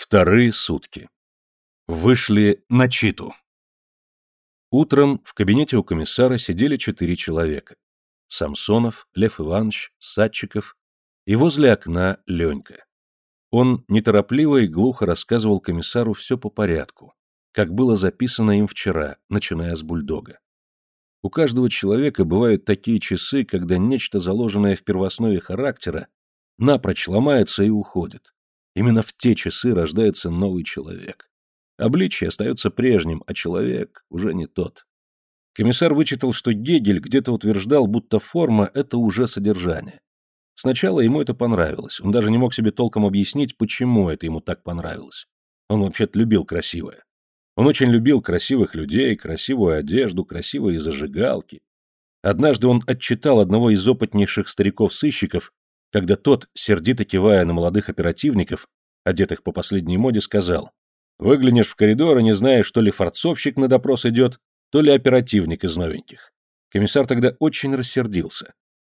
Вторые сутки. Вышли на читу. Утром в кабинете у комиссара сидели четыре человека. Самсонов, Лев Иванович, Садчиков и возле окна Ленька. Он неторопливо и глухо рассказывал комиссару все по порядку, как было записано им вчера, начиная с бульдога. У каждого человека бывают такие часы, когда нечто, заложенное в первооснове характера, напрочь ломается и уходит. Именно в те часы рождается новый человек. Обличие остается прежним, а человек уже не тот. Комиссар вычитал, что Гегель где-то утверждал, будто форма — это уже содержание. Сначала ему это понравилось, он даже не мог себе толком объяснить, почему это ему так понравилось. Он вообще-то любил красивое. Он очень любил красивых людей, красивую одежду, красивые зажигалки. Однажды он отчитал одного из опытнейших стариков-сыщиков, когда тот, сердито кивая на молодых оперативников, одетых по последней моде, сказал, «Выглянешь в коридор и не знаешь, что ли форцовщик на допрос идет, то ли оперативник из новеньких». Комиссар тогда очень рассердился.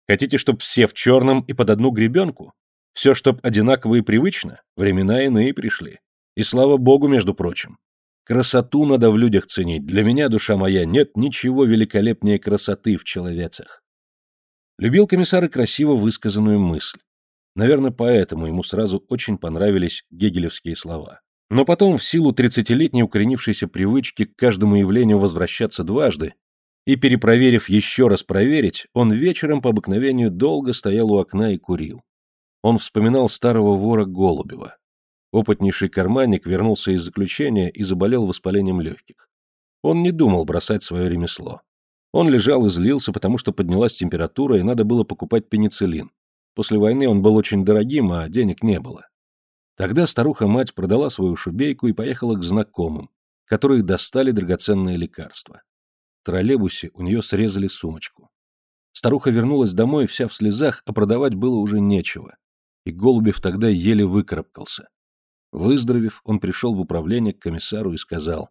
«Хотите, чтоб все в черном и под одну гребенку? Все, чтоб одинаково и привычно? Времена иные пришли. И слава богу, между прочим. Красоту надо в людях ценить. Для меня, душа моя, нет ничего великолепнее красоты в человецах. Любил комиссар и красиво высказанную мысль. Наверное, поэтому ему сразу очень понравились гегелевские слова. Но потом, в силу тридцатилетней укоренившейся привычки к каждому явлению возвращаться дважды, и, перепроверив еще раз проверить, он вечером по обыкновению долго стоял у окна и курил. Он вспоминал старого вора Голубева. Опытнейший карманник вернулся из заключения и заболел воспалением легких. Он не думал бросать свое ремесло. Он лежал и злился, потому что поднялась температура, и надо было покупать пенициллин. После войны он был очень дорогим, а денег не было. Тогда старуха-мать продала свою шубейку и поехала к знакомым, которые достали драгоценные лекарства. В троллейбусе у нее срезали сумочку. Старуха вернулась домой вся в слезах, а продавать было уже нечего. И Голубев тогда еле выкарабкался. Выздоровев, он пришел в управление к комиссару и сказал,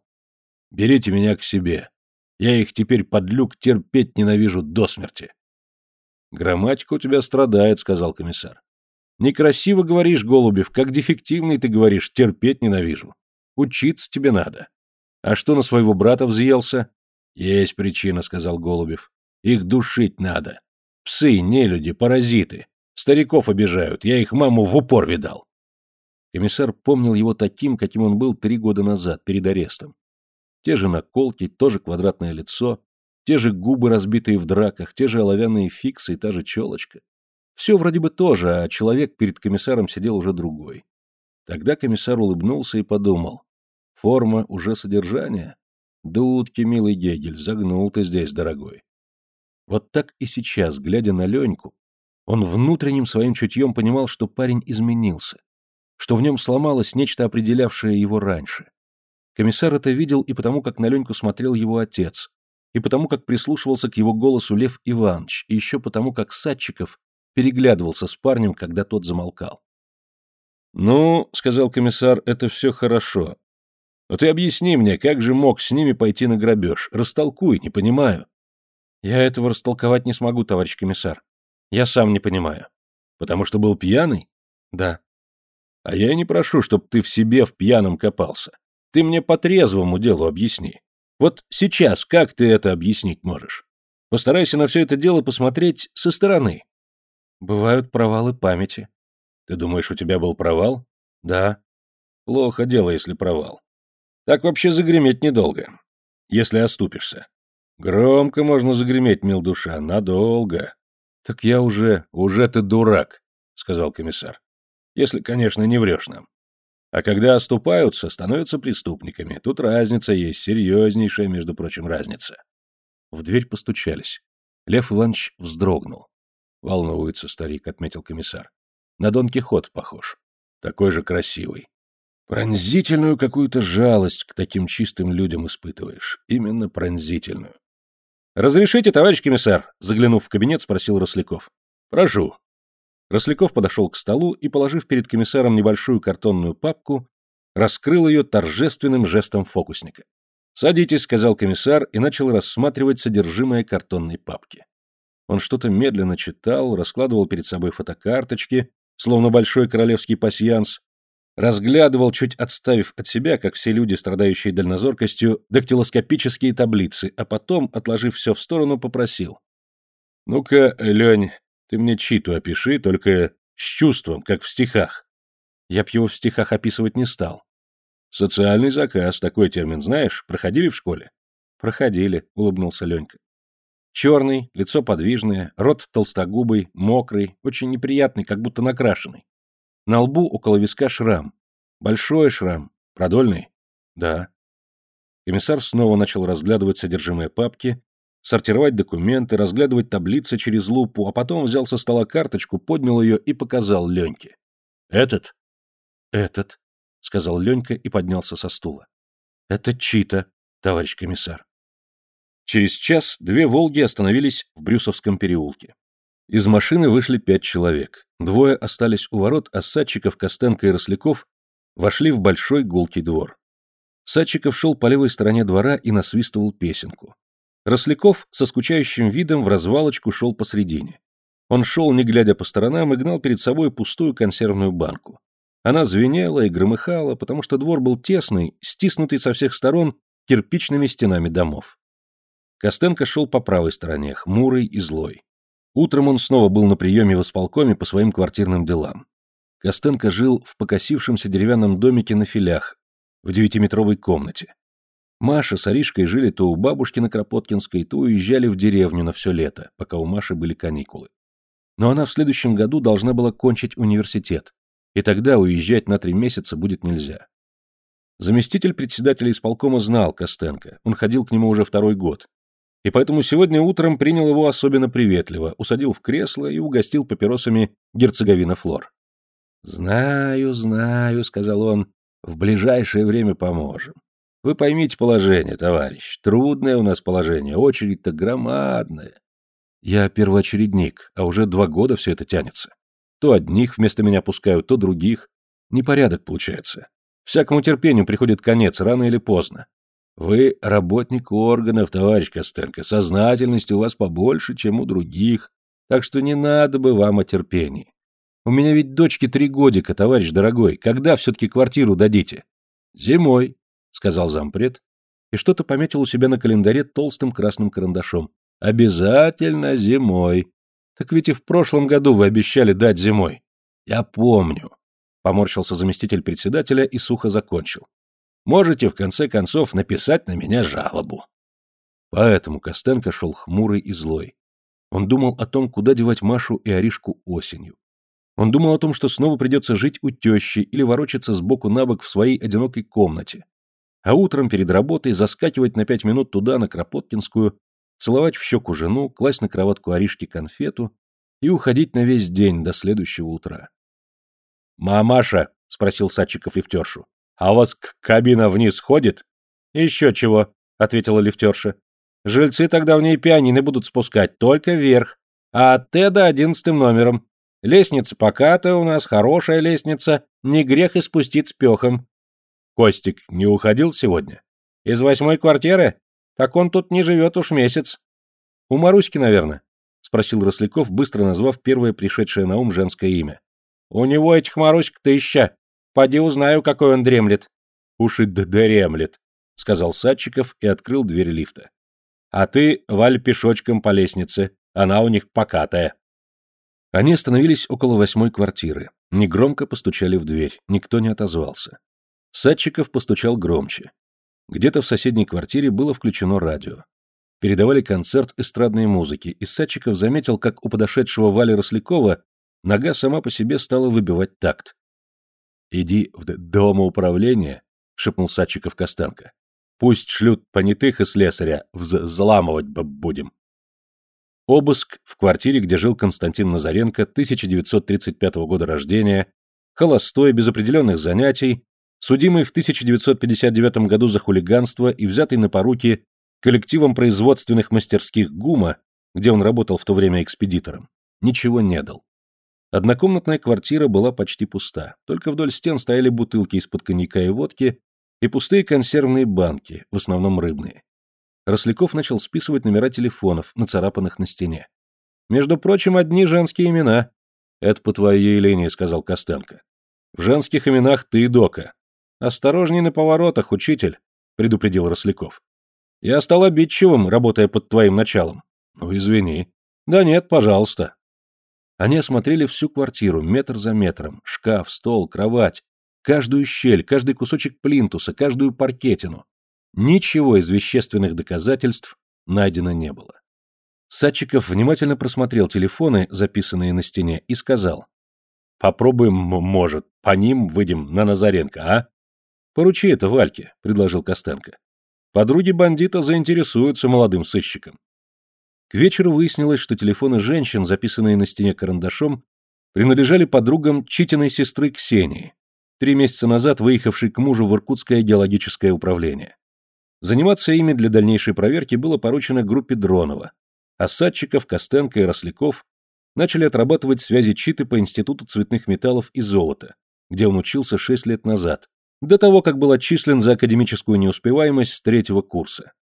«Берите меня к себе. Я их теперь под люк терпеть ненавижу до смерти. Грамматика у тебя страдает, сказал комиссар. Некрасиво говоришь, Голубев, как дефективный ты говоришь, терпеть ненавижу. Учиться тебе надо. А что на своего брата взъелся? Есть причина, сказал Голубев. Их душить надо. Псы, нелюди, паразиты. Стариков обижают, я их маму в упор видал. Комиссар помнил его таким, каким он был три года назад, перед арестом. Те же наколки, тоже квадратное лицо, те же губы, разбитые в драках, те же оловянные фиксы и та же челочка. Все вроде бы тоже, а человек перед комиссаром сидел уже другой. Тогда комиссар улыбнулся и подумал. Форма уже содержание. Дудки, милый Гегель, загнул ты здесь, дорогой. Вот так и сейчас, глядя на Леньку, он внутренним своим чутьем понимал, что парень изменился, что в нем сломалось нечто, определявшее его раньше. Комиссар это видел и потому, как на Леньку смотрел его отец, и потому, как прислушивался к его голосу Лев Иванович, и еще потому, как Садчиков переглядывался с парнем, когда тот замолкал. «Ну, — сказал комиссар, — это все хорошо. Но ты объясни мне, как же мог с ними пойти на грабеж? Растолкуй, не понимаю». «Я этого растолковать не смогу, товарищ комиссар. Я сам не понимаю». «Потому что был пьяный?» «Да». «А я и не прошу, чтобы ты в себе в пьяном копался. Ты мне по трезвому делу объясни. Вот сейчас как ты это объяснить можешь? Постарайся на все это дело посмотреть со стороны. Бывают провалы памяти. Ты думаешь, у тебя был провал? Да. Плохо дело, если провал. Так вообще загреметь недолго. Если оступишься. Громко можно загреметь, мил душа, надолго. Так я уже... Уже ты дурак, сказал комиссар. Если, конечно, не врешь нам. А когда оступаются, становятся преступниками. Тут разница есть, серьезнейшая, между прочим, разница. В дверь постучались. Лев Иванович вздрогнул. Волнуется старик, отметил комиссар. На Дон Кихот похож. Такой же красивый. Пронзительную какую-то жалость к таким чистым людям испытываешь. Именно пронзительную. «Разрешите, товарищ комиссар?» Заглянув в кабинет, спросил Росляков. «Прошу», Росляков подошел к столу и, положив перед комиссаром небольшую картонную папку, раскрыл ее торжественным жестом фокусника. «Садитесь», — сказал комиссар и начал рассматривать содержимое картонной папки. Он что-то медленно читал, раскладывал перед собой фотокарточки, словно большой королевский пасьянс. разглядывал, чуть отставив от себя, как все люди, страдающие дальнозоркостью, дактилоскопические таблицы, а потом, отложив все в сторону, попросил. «Ну-ка, Лень, ты мне читу опиши, только с чувством, как в стихах». Я б его в стихах описывать не стал. «Социальный заказ, такой термин знаешь? Проходили в школе?» «Проходили», — улыбнулся Ленька. Черный, лицо подвижное, рот толстогубый, мокрый, очень неприятный, как будто накрашенный. На лбу около виска шрам. Большой шрам. Продольный? Да. Комиссар снова начал разглядывать содержимое папки, сортировать документы, разглядывать таблицы через лупу, а потом взял со стола карточку, поднял ее и показал Леньке. «Этот?» «Этот», — сказал Ленька и поднялся со стула. «Это Чита, товарищ комиссар». Через час две «Волги» остановились в Брюсовском переулке. Из машины вышли пять человек. Двое остались у ворот, а Садчиков, Костенко и Росляков вошли в большой гулкий двор. Садчиков шел по левой стороне двора и насвистывал песенку. Росляков со скучающим видом в развалочку шел посредине. Он шел, не глядя по сторонам, и гнал перед собой пустую консервную банку. Она звенела и громыхала, потому что двор был тесный, стиснутый со всех сторон кирпичными стенами домов. Костенко шел по правой стороне, хмурый и злой. Утром он снова был на приеме в исполкоме по своим квартирным делам. Костенко жил в покосившемся деревянном домике на филях, в девятиметровой комнате. Маша с Аришкой жили то у бабушки на Кропоткинской, то уезжали в деревню на все лето, пока у Маши были каникулы. Но она в следующем году должна была кончить университет, и тогда уезжать на три месяца будет нельзя. Заместитель председателя исполкома знал Костенко, он ходил к нему уже второй год, и поэтому сегодня утром принял его особенно приветливо, усадил в кресло и угостил папиросами герцоговина Флор. «Знаю, знаю», — сказал он, — «в ближайшее время поможем. Вы поймите положение, товарищ. Трудное у нас положение, очередь-то громадная. Я первоочередник, а уже два года все это тянется. То одних вместо меня пускают, то других. Непорядок получается. Всякому терпению приходит конец, рано или поздно. Вы работник органов, товарищ Костенко, сознательности у вас побольше, чем у других, так что не надо бы вам о терпении. У меня ведь дочке три годика, товарищ дорогой, когда все-таки квартиру дадите? Зимой, сказал зампред, и что-то пометил у себя на календаре толстым красным карандашом. Обязательно зимой. Так ведь и в прошлом году вы обещали дать зимой. Я помню. Поморщился заместитель председателя и сухо закончил можете в конце концов написать на меня жалобу. Поэтому Костенко шел хмурый и злой. Он думал о том, куда девать Машу и Аришку осенью. Он думал о том, что снова придется жить у тещи или ворочаться сбоку на бок в своей одинокой комнате, а утром перед работой заскакивать на пять минут туда, на Кропоткинскую, целовать в щеку жену, класть на кроватку Аришки конфету и уходить на весь день до следующего утра. «Мамаша», — спросил Садчиков лифтершу, а у вас кабина вниз ходит? Еще чего, ответила лифтерша. Жильцы тогда в ней пианино будут спускать, только вверх. А от Теда одиннадцатым номером. Лестница покатая у нас, хорошая лестница, не грех и спустить с пехом. Костик не уходил сегодня? Из восьмой квартиры? Так он тут не живет уж месяц. У Маруськи, наверное, спросил Росляков, быстро назвав первое пришедшее на ум женское имя. У него этих Маруськ тысяча, Поди узнаю, какой он дремлет. Уж и дремлет, сказал Садчиков и открыл дверь лифта. А ты валь пешочком по лестнице, она у них покатая. Они остановились около восьмой квартиры. Негромко постучали в дверь, никто не отозвался. Садчиков постучал громче. Где-то в соседней квартире было включено радио. Передавали концерт эстрадной музыки, и Садчиков заметил, как у подошедшего Вали Рослякова нога сама по себе стала выбивать такт. «Иди в домоуправление», — шепнул Садчиков Костенко. «Пусть шлют понятых и слесаря, взламывать будем». Обыск в квартире, где жил Константин Назаренко, 1935 года рождения, холостой, без определенных занятий, судимый в 1959 году за хулиганство и взятый на поруки коллективом производственных мастерских ГУМа, где он работал в то время экспедитором, ничего не дал. Однокомнатная квартира была почти пуста, только вдоль стен стояли бутылки из-под коньяка и водки и пустые консервные банки, в основном рыбные. Росляков начал списывать номера телефонов, нацарапанных на стене. «Между прочим, одни женские имена». «Это по твоей линии», — сказал Костенко. В женских именах ты и Дока. Осторожней на поворотах, учитель, предупредил Росляков. Я стал обидчивым, работая под твоим началом. Ну, извини. Да нет, пожалуйста. Они осмотрели всю квартиру, метр за метром, шкаф, стол, кровать, каждую щель, каждый кусочек плинтуса, каждую паркетину. Ничего из вещественных доказательств найдено не было. Садчиков внимательно просмотрел телефоны, записанные на стене, и сказал. «Попробуем, может, по ним выйдем на Назаренко, а?» «Поручи это Вальке», — предложил Костенко. «Подруги бандита заинтересуются молодым сыщиком». К вечеру выяснилось, что телефоны женщин, записанные на стене карандашом, принадлежали подругам Читиной сестры Ксении, три месяца назад выехавшей к мужу в Иркутское геологическое управление. Заниматься ими для дальнейшей проверки было поручено группе Дронова, а Садчиков, Костенко и Росляков начали отрабатывать связи Читы по Институту цветных металлов и золота, где он учился шесть лет назад, до того, как был отчислен за академическую неуспеваемость с третьего курса.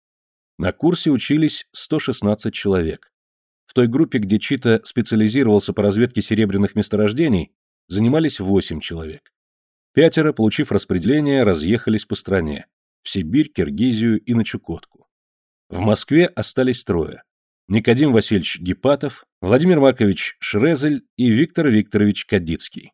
На курсе учились 116 человек. В той группе, где Чита специализировался по разведке серебряных месторождений, занимались 8 человек. Пятеро, получив распределение, разъехались по стране – в Сибирь, Киргизию и на Чукотку. В Москве остались трое – Никодим Васильевич Гипатов, Владимир Маркович Шрезель и Виктор Викторович Кадицкий.